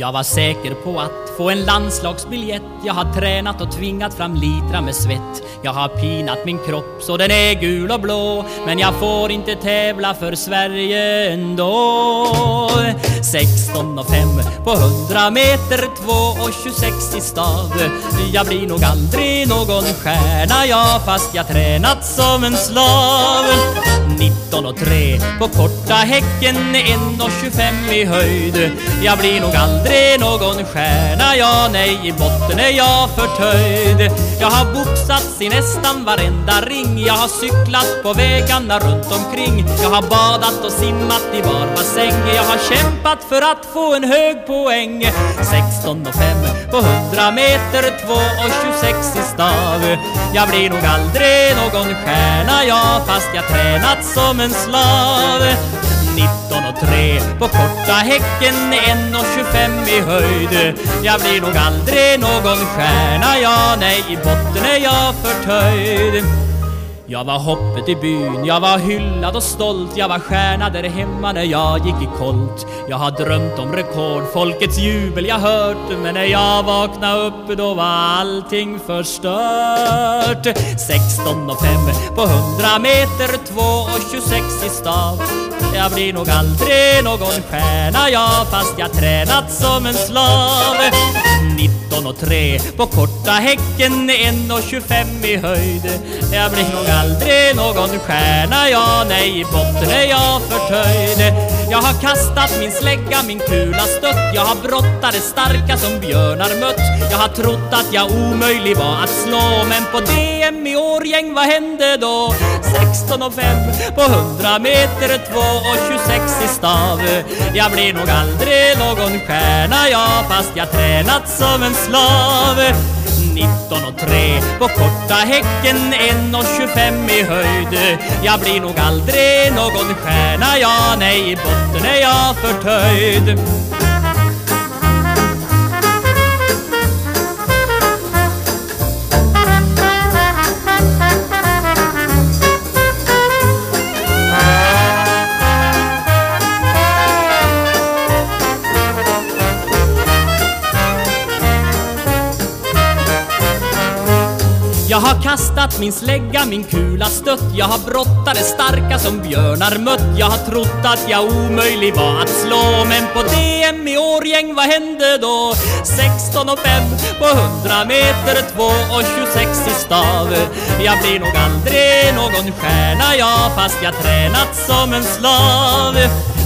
Jag var säker på att få en landslagsbiljett. Jag har tränat och tvingat fram litra med svett. Jag har pinat min kropp så den är gul och blå. Men jag får inte tävla för Sverige ändå. 16 och 5 på 100 meter 2 och 26 i stad. Jag blir nog aldrig någon stjärna jag fast jag tränat som en slav. 19 och 3 på korta häcken 1 och 25 i höjd. Jag blir nog aldrig någon stjärna, jag nej i botten är jag förtöjd. Jag har boxats i nästan varenda ring. Jag har cyklat på vägarna runt omkring. Jag har badat och simmat i var bassäng. Jag har kämpat kämpat för att få en hög poäng. 16 och 5 på 100 meter 2 och 26 i stav. Jag blir nog aldrig någon stjärna, jag fast jag tränat som en slav. 19 och 3 på korta häcken 1 och 25 i höjd. Jag blir nog aldrig någon stjärna, jag nej i botten är jag förtöjd jag var hoppet i byn, jag var hyllad och stolt Jag var stjärna där hemma när jag gick i kolt. Jag har drömt om rekord, folkets jubel jag hört Men när jag vaknade upp då var allting förstört. 16 och 5 på 100 meter 2 och 26 i stav. Jag blir nog aldrig någon stjärna jag fast jag tränat som en slav. 19 och 3 på korta häcken en och 25 i höjd. Jag blir nog aldrig någon stjärna, ja nej i botten är jag förtöjd. Jag har kastat min slägga, min kula stött. Jag har brottare starka som björnar mött. Jag har trott att jag omöjlig var att slå Men på DM i Årgäng, vad hände då? 16 och 5 på 100 meter 2 och 26 i stav. Jag blir nog aldrig någon stjärna, ja fast jag tränat som en slave. 19 och 3 på korta häcken 1,25 i höjd. Jag blir nog aldrig någon stjärna, ja nej i botten är jag förtöjd. Jag har kastat min slägga, min kula stött. Jag har brottare starka som björnar mött. Jag har trott att jag omöjlig var att slå. Men på DM i Årgäng, vad hände då? 16 och 5 på 100 meter 2 och 26 i stav. Jag blir nog aldrig någon stjärna jag Fast jag tränat som en slav.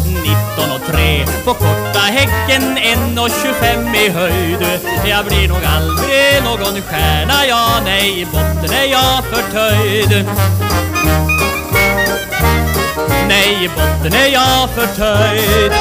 19 och 3 på korta häcken 1 och 25 i höjd. Jag blir nog aldrig någon stjärna, ja nej i botten är jag förtöjd. Nej i botten är jag förtöjd.